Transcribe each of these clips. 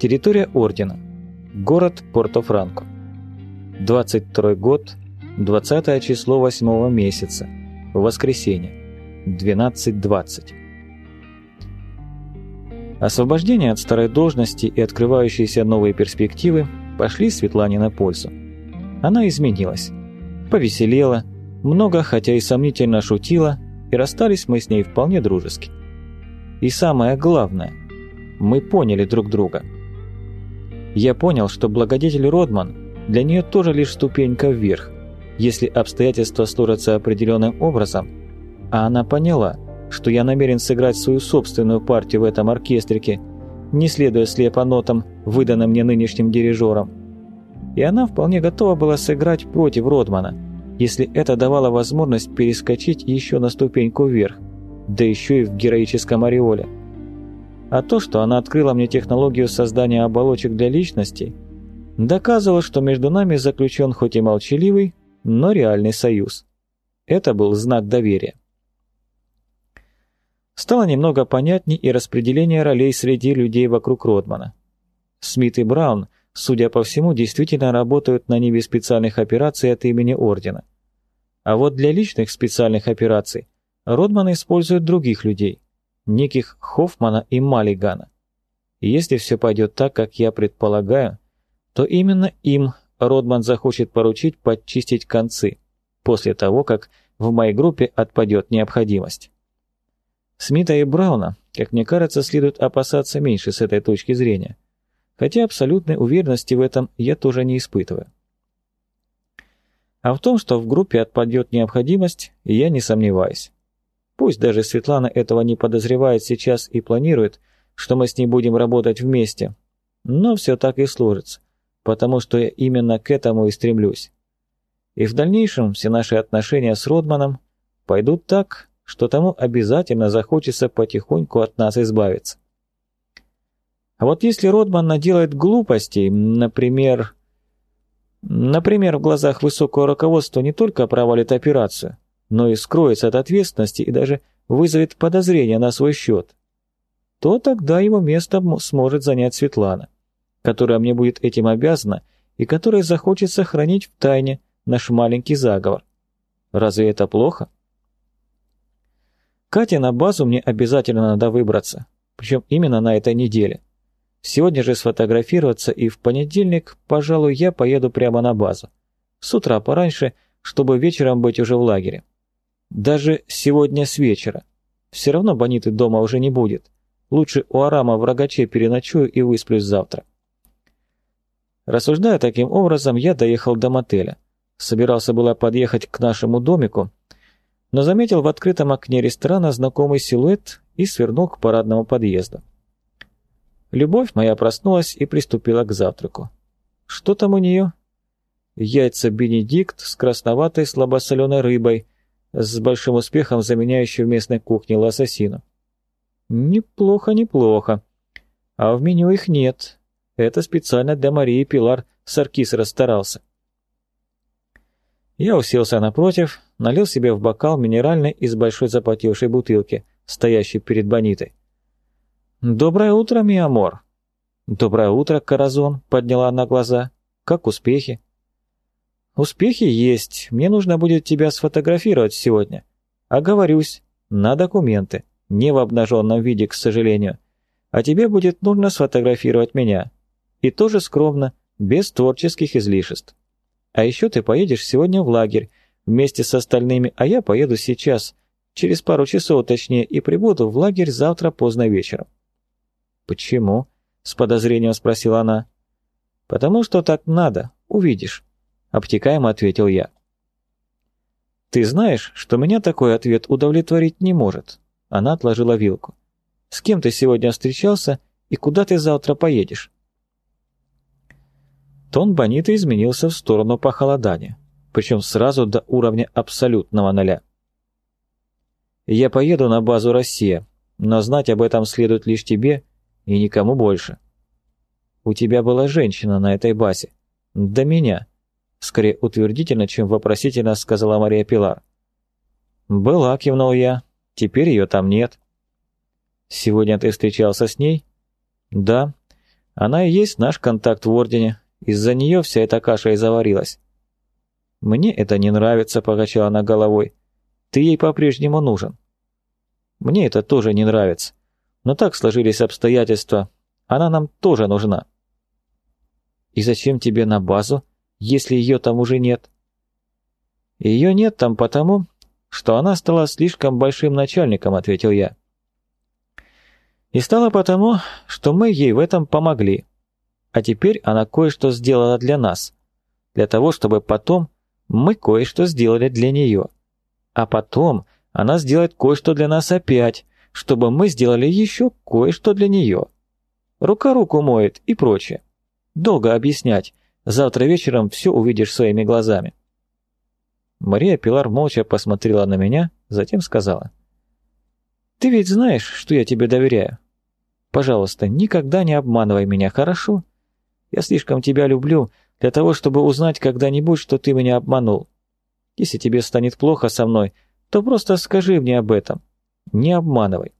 Территория Ордена. Город Порто-Франко. 22 год, 20 число 8 месяца. Воскресенье. 12.20. Освобождение от старой должности и открывающиеся новые перспективы пошли Светлане на пользу. Она изменилась. Повеселела, много, хотя и сомнительно шутила, и расстались мы с ней вполне дружески. И самое главное, мы поняли друг друга. Я понял, что благодетель Родман для нее тоже лишь ступенька вверх, если обстоятельства сложатся определенным образом, а она поняла, что я намерен сыграть свою собственную партию в этом оркестрике, не следуя слепо нотам, выданным мне нынешним дирижером. И она вполне готова была сыграть против Родмана, если это давало возможность перескочить еще на ступеньку вверх, да еще и в героическом ореоле. А то, что она открыла мне технологию создания оболочек для личностей, доказывало, что между нами заключен хоть и молчаливый, но реальный союз. Это был знак доверия. Стало немного понятней и распределение ролей среди людей вокруг Родмана. Смит и Браун, судя по всему, действительно работают на ниве специальных операций от имени Ордена. А вот для личных специальных операций Родман использует других людей, неких Хоффмана и Маллигана. Если все пойдет так, как я предполагаю, то именно им Родман захочет поручить подчистить концы, после того, как в моей группе отпадет необходимость. Смита и Брауна, как мне кажется, следует опасаться меньше с этой точки зрения, хотя абсолютной уверенности в этом я тоже не испытываю. А в том, что в группе отпадет необходимость, я не сомневаюсь. Пусть даже Светлана этого не подозревает сейчас и планирует, что мы с ней будем работать вместе, но все так и сложится потому что я именно к этому и стремлюсь. И в дальнейшем все наши отношения с Родманом пойдут так, что тому обязательно захочется потихоньку от нас избавиться. А вот если Родман наделает глупостей, например... Например, в глазах высокого руководства не только провалит операцию, но и скроется от ответственности и даже вызовет подозрения на свой счет, то тогда его место сможет занять Светлана которая мне будет этим обязана и которая захочет сохранить в тайне наш маленький заговор. Разве это плохо? Катя, на базу мне обязательно надо выбраться, причем именно на этой неделе. Сегодня же сфотографироваться, и в понедельник, пожалуй, я поеду прямо на базу. С утра пораньше, чтобы вечером быть уже в лагере. Даже сегодня с вечера. Все равно Бониты дома уже не будет. Лучше у Арама в рогаче переночую и высплюсь завтра. Рассуждая таким образом, я доехал до мотеля. Собирался было подъехать к нашему домику, но заметил в открытом окне ресторана знакомый силуэт и свернул к парадному подъезду. Любовь моя проснулась и приступила к завтраку. Что там у нее? Яйца Бенедикт с красноватой слабосоленой рыбой, с большим успехом заменяющей в местной кухне лососину. Неплохо, неплохо. А в меню их нет, это специально для Марии Пилар Саркис расстарался. Я уселся напротив, налил себе в бокал минеральный из большой запотевшей бутылки, стоящей перед Бонитой. «Доброе утро, mi amor!» «Доброе утро, corazón!» — подняла она глаза. «Как успехи?» «Успехи есть. Мне нужно будет тебя сфотографировать сегодня. Оговорюсь, на документы, не в обнаженном виде, к сожалению. А тебе будет нужно сфотографировать меня. И тоже скромно, без творческих излишеств. А еще ты поедешь сегодня в лагерь вместе с остальными, а я поеду сейчас, через пару часов точнее, и прибуду в лагерь завтра поздно вечером. «Почему?» — с подозрением спросила она. «Потому что так надо, увидишь», — обтекаемо ответил я. «Ты знаешь, что меня такой ответ удовлетворить не может?» Она отложила вилку. «С кем ты сегодня встречался и куда ты завтра поедешь?» Тон Бонита изменился в сторону похолодания, причем сразу до уровня абсолютного ноля. «Я поеду на базу «Россия», но знать об этом следует лишь тебе и никому больше. У тебя была женщина на этой базе. До меня», — скорее утвердительно, чем вопросительно сказала Мария Пилар. «Была», — кивнул я, — «теперь ее там нет». «Сегодня ты встречался с ней?» «Да, Она и есть наш контакт в Ордене. Из-за нее вся эта каша и заварилась. «Мне это не нравится», — покачала она головой. «Ты ей по-прежнему нужен». «Мне это тоже не нравится. Но так сложились обстоятельства. Она нам тоже нужна». «И зачем тебе на базу, если ее там уже нет?» «Ее нет там потому, что она стала слишком большим начальником», — ответил я. «И стало потому, что мы ей в этом помогли. А теперь она кое-что сделала для нас, для того, чтобы потом мы кое-что сделали для нее. А потом она сделает кое-что для нас опять, чтобы мы сделали еще кое-что для нее. Рука руку моет и прочее. Долго объяснять. Завтра вечером все увидишь своими глазами. Мария Пилар молча посмотрела на меня, затем сказала. «Ты ведь знаешь, что я тебе доверяю. Пожалуйста, никогда не обманывай меня, хорошо? Я слишком тебя люблю, для того, чтобы узнать когда-нибудь, что ты меня обманул. Если тебе станет плохо со мной, то просто скажи мне об этом. Не обманывай.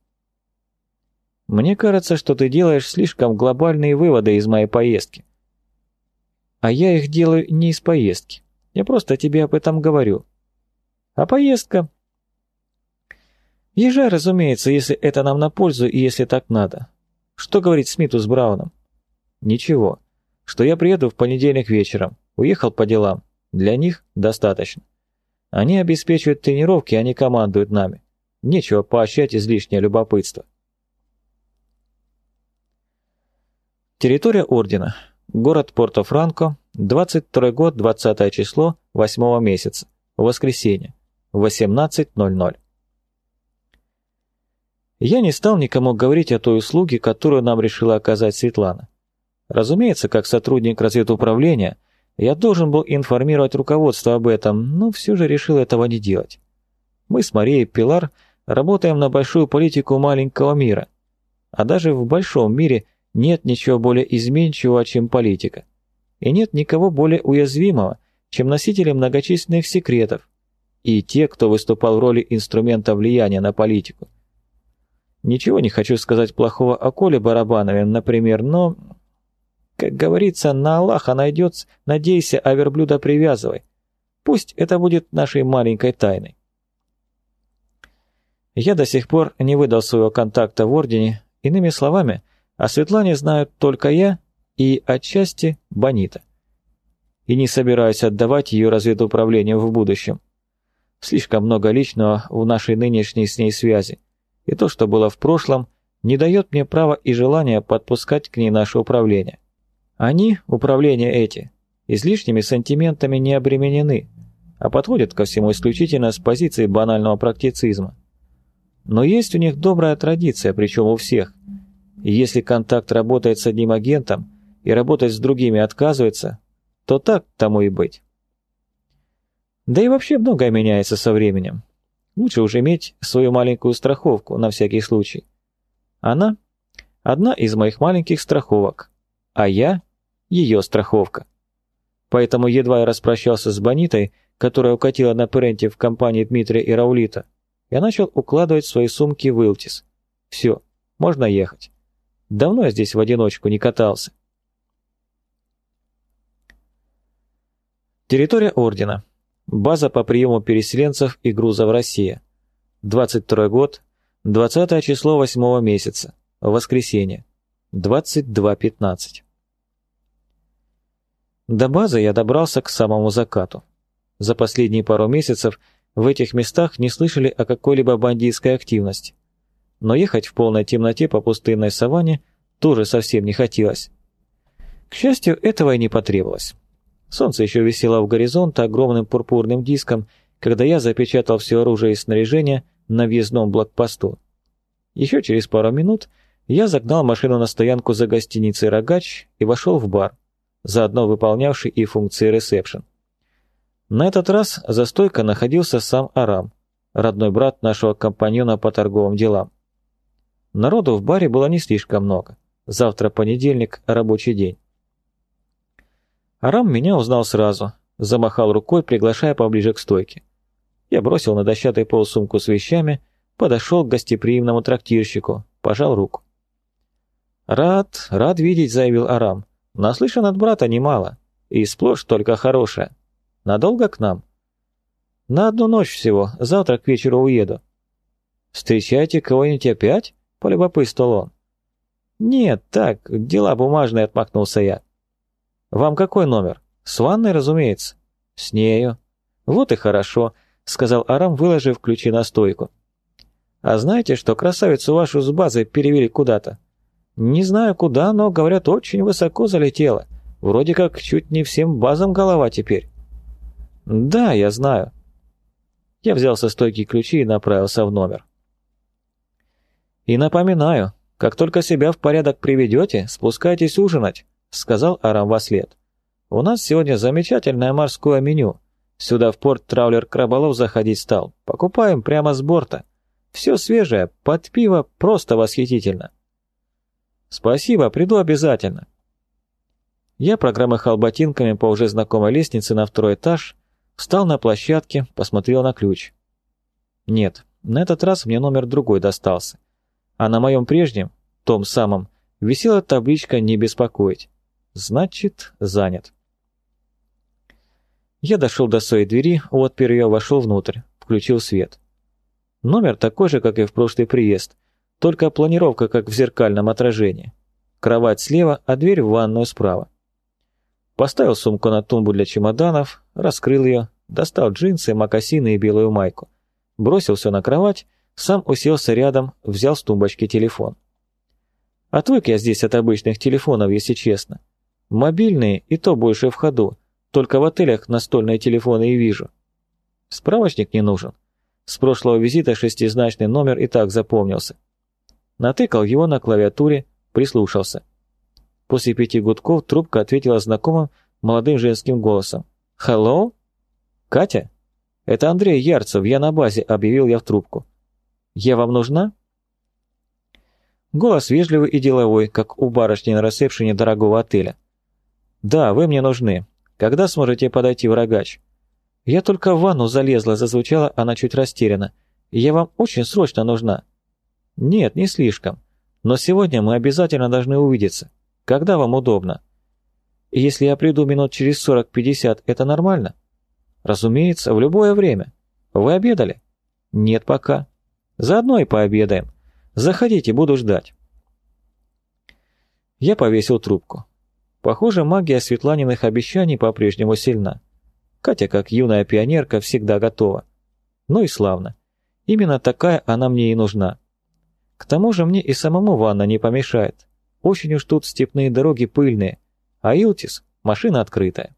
Мне кажется, что ты делаешь слишком глобальные выводы из моей поездки. А я их делаю не из поездки. Я просто тебе об этом говорю. А поездка? Езжай, разумеется, если это нам на пользу и если так надо. Что говорить Смиту с Брауном? Ничего что я приеду в понедельник вечером, уехал по делам. Для них достаточно. Они обеспечивают тренировки, они командуют нами. Нечего поощрять излишнее любопытство. Территория Ордена. Город Порто-Франко, 22 год, 20 число, 8 месяца. Воскресенье. 18.00. Я не стал никому говорить о той услуге, которую нам решила оказать Светлана. Разумеется, как сотрудник разведуправления, я должен был информировать руководство об этом, но все же решил этого не делать. Мы с Марией Пилар работаем на большую политику маленького мира, а даже в большом мире нет ничего более изменчивого, чем политика. И нет никого более уязвимого, чем носители многочисленных секретов, и те, кто выступал в роли инструмента влияния на политику. Ничего не хочу сказать плохого о Коле Барабанове, например, но как говорится, на Аллаха найдется, надейся, а верблюда привязывай. Пусть это будет нашей маленькой тайной. Я до сих пор не выдал своего контакта в Ордене, иными словами, о Светлане знают только я и отчасти Бонита. И не собираюсь отдавать ее разведуправлению в будущем. Слишком много личного в нашей нынешней с ней связи, и то, что было в прошлом, не дает мне права и желания подпускать к ней наше управление. Они, управления эти, излишними сантиментами не обременены, а подходят ко всему исключительно с позиции банального практицизма. Но есть у них добрая традиция, причем у всех. Если контакт работает с одним агентом и работать с другими отказывается, то так тому и быть. Да и вообще многое меняется со временем. Лучше уже иметь свою маленькую страховку на всякий случай. Она – одна из моих маленьких страховок, а я ее страховка. Поэтому едва я распрощался с Бонитой, которая укатила на Перенте в компании Дмитрия и Раулита, я начал укладывать свои сумки в Илтис. Все, можно ехать. Давно я здесь в одиночку не катался. Территория Ордена. База по приему переселенцев и грузов Россия. 22 год, 20 число 8 месяца, воскресенье, 22.15. До базы я добрался к самому закату. За последние пару месяцев в этих местах не слышали о какой-либо бандитской активности. Но ехать в полной темноте по пустынной саванне тоже совсем не хотелось. К счастью, этого и не потребовалось. Солнце еще висело в горизонте огромным пурпурным диском, когда я запечатал все оружие и снаряжение на въездном блокпосту. Еще через пару минут я загнал машину на стоянку за гостиницей «Рогач» и вошел в бар заодно выполнявший и функции ресепшн. На этот раз за стойкой находился сам Арам, родной брат нашего компаньона по торговым делам. Народу в баре было не слишком много. Завтра понедельник, рабочий день. Арам меня узнал сразу, замахал рукой, приглашая поближе к стойке. Я бросил на дощатый пол сумку с вещами, подошел к гостеприимному трактирщику, пожал руку. «Рад, рад видеть», — заявил Арам. «Наслышан от брата немало, и сплошь только хорошее. Надолго к нам?» «На одну ночь всего, завтра к вечеру уеду». «Встречайте кого-нибудь опять?» — полюбопытствовал он. «Нет, так, дела бумажные», — отмахнулся я. «Вам какой номер?» «С ванной, разумеется». «С нею». «Вот и хорошо», — сказал Арам, выложив ключи на стойку. «А знаете, что красавицу вашу с базы перевели куда-то?» Не знаю куда, но, говорят, очень высоко залетела. Вроде как чуть не всем базам голова теперь. Да, я знаю. Я взял со стойки ключи и направился в номер. И напоминаю, как только себя в порядок приведете, спускайтесь ужинать, сказал Арам во след. У нас сегодня замечательное морское меню. Сюда в порт траулер Краболов заходить стал. Покупаем прямо с борта. Все свежее, под пиво, просто восхитительно. «Спасибо, приду обязательно». Я прогромыхал ботинками по уже знакомой лестнице на второй этаж, встал на площадке, посмотрел на ключ. Нет, на этот раз мне номер другой достался. А на моем прежнем, том самом, висела табличка «Не беспокоить». Значит, занят. Я дошел до своей двери, отпер ее, вошел внутрь, включил свет. Номер такой же, как и в прошлый приезд – только планировка, как в зеркальном отражении. Кровать слева, а дверь в ванную справа. Поставил сумку на тумбу для чемоданов, раскрыл ее, достал джинсы, мокасины и белую майку. Бросил все на кровать, сам уселся рядом, взял с тумбочки телефон. Отвык я здесь от обычных телефонов, если честно. Мобильные и то больше в ходу, только в отелях настольные телефоны и вижу. Справочник не нужен. С прошлого визита шестизначный номер и так запомнился натыкал его на клавиатуре, прислушался. После пяти гудков трубка ответила знакомым молодым женским голосом. «Hello? Катя? Это Андрей Ярцев, я на базе», — объявил я в трубку. «Я вам нужна?» Голос вежливый и деловой, как у барышни на ресепшене дорогого отеля. «Да, вы мне нужны. Когда сможете подойти в рогач?» «Я только в ванну залезла», — зазвучала она чуть растерянно. «Я вам очень срочно нужна». «Нет, не слишком. Но сегодня мы обязательно должны увидеться. Когда вам удобно?» «Если я приду минут через сорок-пятьдесят, это нормально?» «Разумеется, в любое время. Вы обедали?» «Нет пока. Заодно и пообедаем. Заходите, буду ждать». Я повесил трубку. Похоже, магия Светланиных обещаний по-прежнему сильна. Катя, как юная пионерка, всегда готова. Ну и славно. Именно такая она мне и нужна. К тому же мне и самому ванна не помешает. Очень уж тут степные дороги пыльные, а Илтис — машина открытая.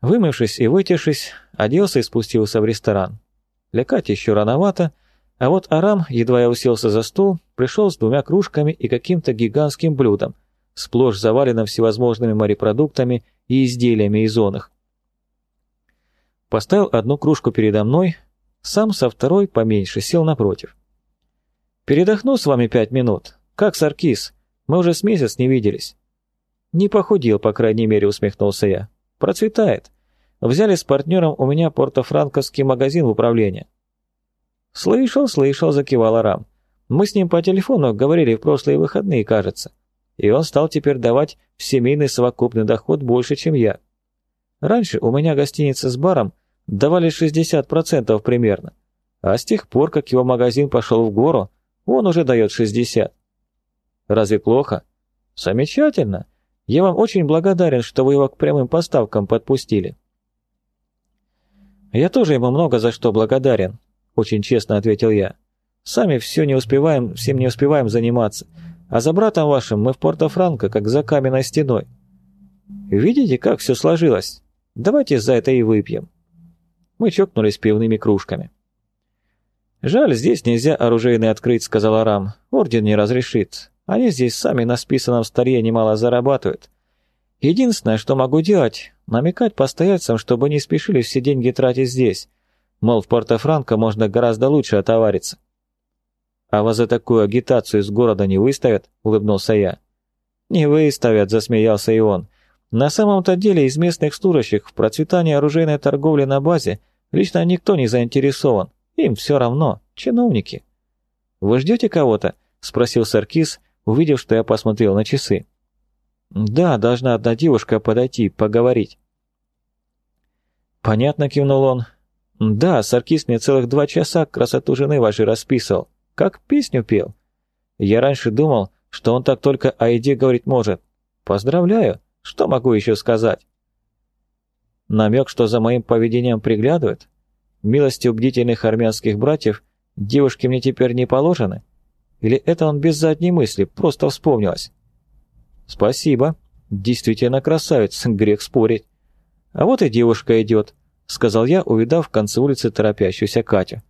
Вымывшись и вытешись, оделся и спустился в ресторан. Для Кати еще рановато, а вот Арам, едва я уселся за стол, пришел с двумя кружками и каким-то гигантским блюдом, сплошь заваленным всевозможными морепродуктами и изделиями из зонах. Поставил одну кружку передо мной, сам со второй поменьше сел напротив. Передохну с вами пять минут. Как Саркис? Мы уже с месяц не виделись». «Не похудел, по крайней мере», — усмехнулся я. «Процветает. Взяли с партнером у меня портофранковский магазин в управление». «Слышал, слышал», — закивал Арам. «Мы с ним по телефону говорили в прошлые выходные, кажется. И он стал теперь давать в семейный совокупный доход больше, чем я. Раньше у меня гостиница с баром давали 60% примерно. А с тех пор, как его магазин пошел в гору, он уже дает 60. Разве плохо? Замечательно. Я вам очень благодарен, что вы его к прямым поставкам подпустили. Я тоже ему много за что благодарен, очень честно ответил я. Сами все не успеваем, всем не успеваем заниматься. А за братом вашим мы в Порто-Франко, как за каменной стеной. Видите, как все сложилось? Давайте за это и выпьем. Мы чокнулись пивными кружками. «Жаль, здесь нельзя оружейный открыть», — сказал Арам. «Орден не разрешит. Они здесь сами на списанном старье немало зарабатывают. Единственное, что могу делать, намекать постояльцам, чтобы не спешили все деньги тратить здесь. Мол, в Порто-Франко можно гораздо лучше отовариться». «А вас за такую агитацию из города не выставят?» — улыбнулся я. «Не выставят», — засмеялся и он. «На самом-то деле из местных служащих в процветании оружейной торговли на базе лично никто не заинтересован. Им все равно, чиновники. «Вы ждете кого-то?» — спросил Саркис, увидев, что я посмотрел на часы. «Да, должна одна девушка подойти, поговорить». «Понятно», — кивнул он. «Да, Саркис мне целых два часа красоту жены вашей расписывал. Как песню пел. Я раньше думал, что он так только о еде говорить может. Поздравляю, что могу еще сказать?» Намек, что за моим поведением приглядывают? Милостью бдительных армянских братьев девушки мне теперь не положены? Или это он без задней мысли, просто вспомнилось? Спасибо. Действительно красавец, грех спорить. А вот и девушка идет, сказал я, увидав в конце улицы торопящуюся Катю.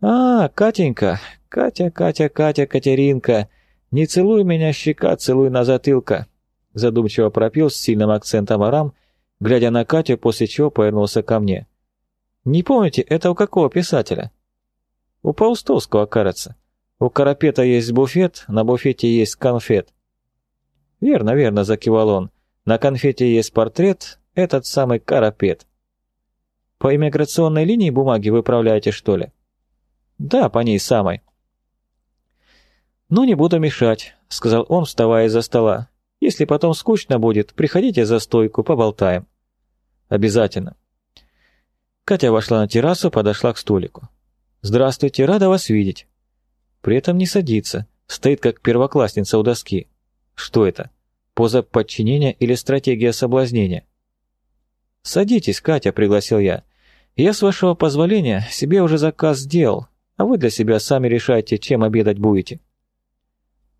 А, Катенька, Катя, Катя, Катя, Катеринка, не целуй меня, щека, целуй на затылка, задумчиво пропил с сильным акцентом Арам, глядя на Катю, после чего повернулся ко мне. «Не помните, это у какого писателя?» «У Паустовского, кажется. У Карапета есть буфет, на буфете есть конфет». «Верно, верно», — закивал он. «На конфете есть портрет, этот самый Карапет». «По иммиграционной линии бумаги выправляете, что ли?» «Да, по ней самой». «Ну, не буду мешать», — сказал он, вставая из-за стола. «Если потом скучно будет, приходите за стойку, поболтаем». «Обязательно». Катя вошла на террасу, подошла к столику. «Здравствуйте, рада вас видеть». При этом не садится, стоит как первоклассница у доски. Что это? Поза подчинения или стратегия соблазнения? «Садитесь, Катя», — пригласил я. «Я, с вашего позволения, себе уже заказ сделал, а вы для себя сами решайте, чем обедать будете».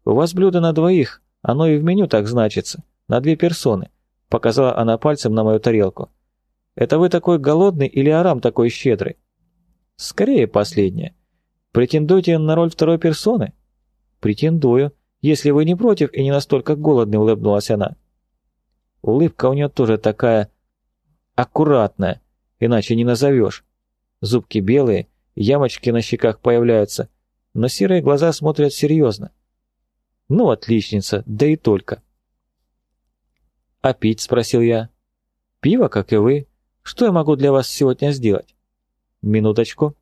«У вас блюдо на двоих, оно и в меню так значится, на две персоны», — показала она пальцем на мою тарелку. Это вы такой голодный или Арам такой щедрый? Скорее последнее. Претендуете на роль второй персоны? Претендую, если вы не против и не настолько голодный, улыбнулась она. Улыбка у нее тоже такая аккуратная, иначе не назовешь. Зубки белые, ямочки на щеках появляются, но серые глаза смотрят серьезно. Ну, отличница, да и только. «А пить?» — спросил я. «Пиво, как и вы. Что я могу для вас сегодня сделать?» «Минуточку».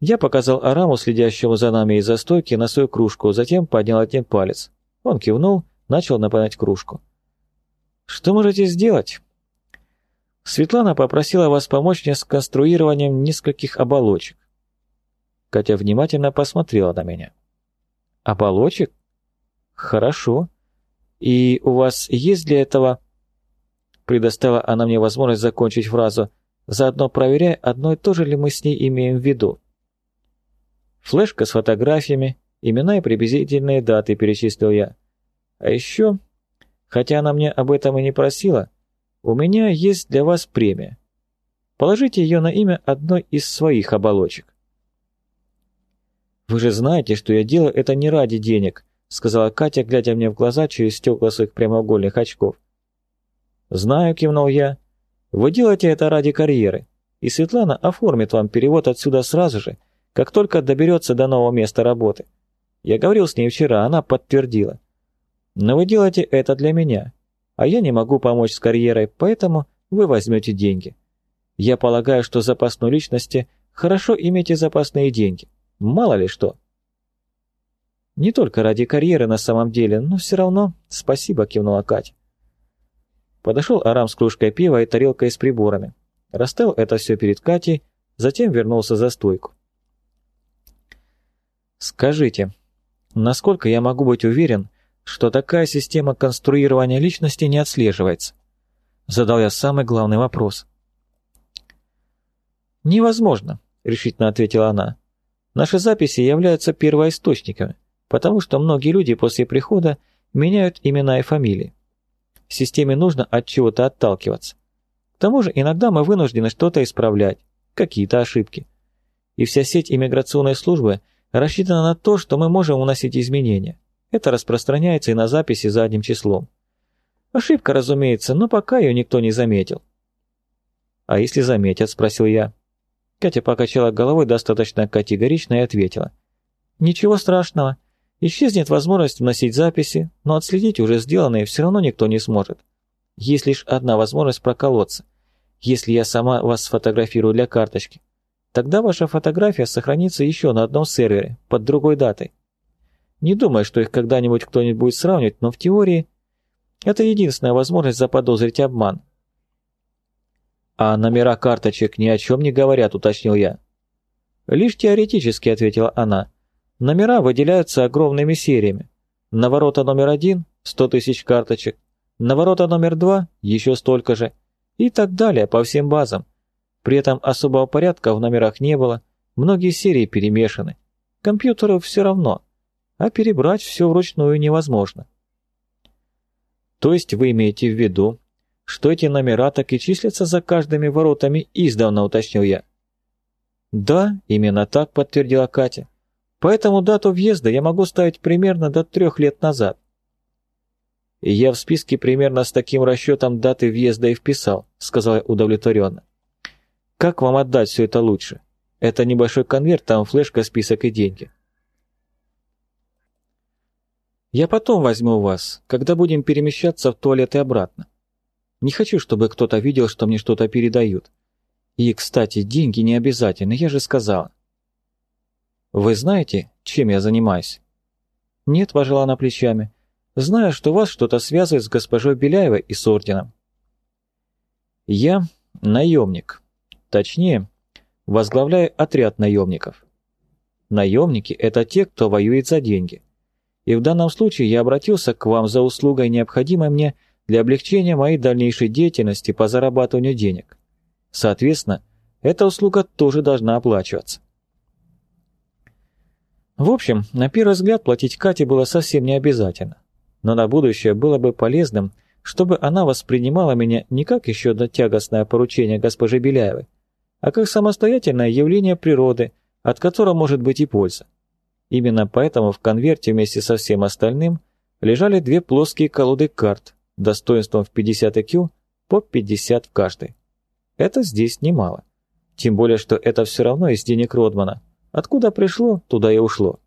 Я показал Араму, следящему за нами из-за стойки, на свою кружку, затем поднял один палец. Он кивнул, начал наполнять кружку. «Что можете сделать?» Светлана попросила вас помочь мне с конструированием нескольких оболочек. Катя внимательно посмотрела на меня. «Оболочек? Хорошо. И у вас есть для этого...» Предоставила она мне возможность закончить фразу, заодно проверяя, одно и то же ли мы с ней имеем в виду. Флешка с фотографиями, имена и приблизительные даты перечислил я. А еще, хотя она мне об этом и не просила, у меня есть для вас премия. Положите ее на имя одной из своих оболочек. «Вы же знаете, что я делаю это не ради денег», сказала Катя, глядя мне в глаза через стекла своих прямоугольных очков. «Знаю», — кивнул я. «Вы делаете это ради карьеры, и Светлана оформит вам перевод отсюда сразу же, как только доберется до нового места работы. Я говорил с ней вчера, она подтвердила. Но вы делаете это для меня, а я не могу помочь с карьерой, поэтому вы возьмете деньги. Я полагаю, что запасной личности хорошо иметь и запасные деньги. Мало ли что». «Не только ради карьеры на самом деле, но все равно спасибо», — кивнула Катя. Подошел Арам с кружкой пива и тарелкой с приборами. Расставил это все перед Катей, затем вернулся за стойку. «Скажите, насколько я могу быть уверен, что такая система конструирования личности не отслеживается?» Задал я самый главный вопрос. «Невозможно», — решительно ответила она. «Наши записи являются первоисточниками, потому что многие люди после прихода меняют имена и фамилии. Системе нужно от чего-то отталкиваться. К тому же иногда мы вынуждены что-то исправлять, какие-то ошибки. И вся сеть иммиграционной службы рассчитана на то, что мы можем уносить изменения. Это распространяется и на записи задним числом. Ошибка, разумеется, но пока ее никто не заметил. «А если заметят?» – спросил я. Катя покачала головой достаточно категорично и ответила. «Ничего страшного. Исчезнет возможность вносить записи, но отследить уже сделанное все равно никто не сможет. Есть лишь одна возможность проколоться. Если я сама вас сфотографирую для карточки, тогда ваша фотография сохранится еще на одном сервере, под другой датой. Не думаю, что их когда-нибудь кто-нибудь будет сравнивать, но в теории это единственная возможность заподозрить обман. «А номера карточек ни о чем не говорят», — уточнил я. «Лишь теоретически», — ответила она. «Номера выделяются огромными сериями. На ворота номер один — сто тысяч карточек, на ворота номер два — еще столько же, и так далее по всем базам. При этом особого порядка в номерах не было, многие серии перемешаны. Компьютеру все равно, а перебрать все вручную невозможно. То есть вы имеете в виду, что эти номера так и числятся за каждыми воротами издавна, уточнил я. Да, именно так подтвердила Катя. Поэтому дату въезда я могу ставить примерно до трех лет назад. Я в списке примерно с таким расчетом даты въезда и вписал, сказал я удовлетворенно. Как вам отдать все это лучше? Это небольшой конверт, там флешка, список и деньги. Я потом возьму вас, когда будем перемещаться в туалет и обратно. Не хочу, чтобы кто-то видел, что мне что-то передают. И, кстати, деньги не обязательно, я же сказала. Вы знаете, чем я занимаюсь? Нет, пожала она плечами. Знаю, что вас что-то связывает с госпожой Беляевой и с орденом. Я наемник. Точнее, возглавляю отряд наемников. Наемники – это те, кто воюет за деньги. И в данном случае я обратился к вам за услугой, необходимой мне для облегчения моей дальнейшей деятельности по зарабатыванию денег. Соответственно, эта услуга тоже должна оплачиваться. В общем, на первый взгляд платить Кате было совсем не обязательно. Но на будущее было бы полезным, чтобы она воспринимала меня не как еще одно тягостное поручение госпожи Беляевой, а как самостоятельное явление природы, от которого может быть и польза. Именно поэтому в конверте вместе со всем остальным лежали две плоские колоды карт, достоинством в 50 IQ по 50 в каждой. Это здесь немало. Тем более, что это все равно из денег Родмана. Откуда пришло, туда и ушло.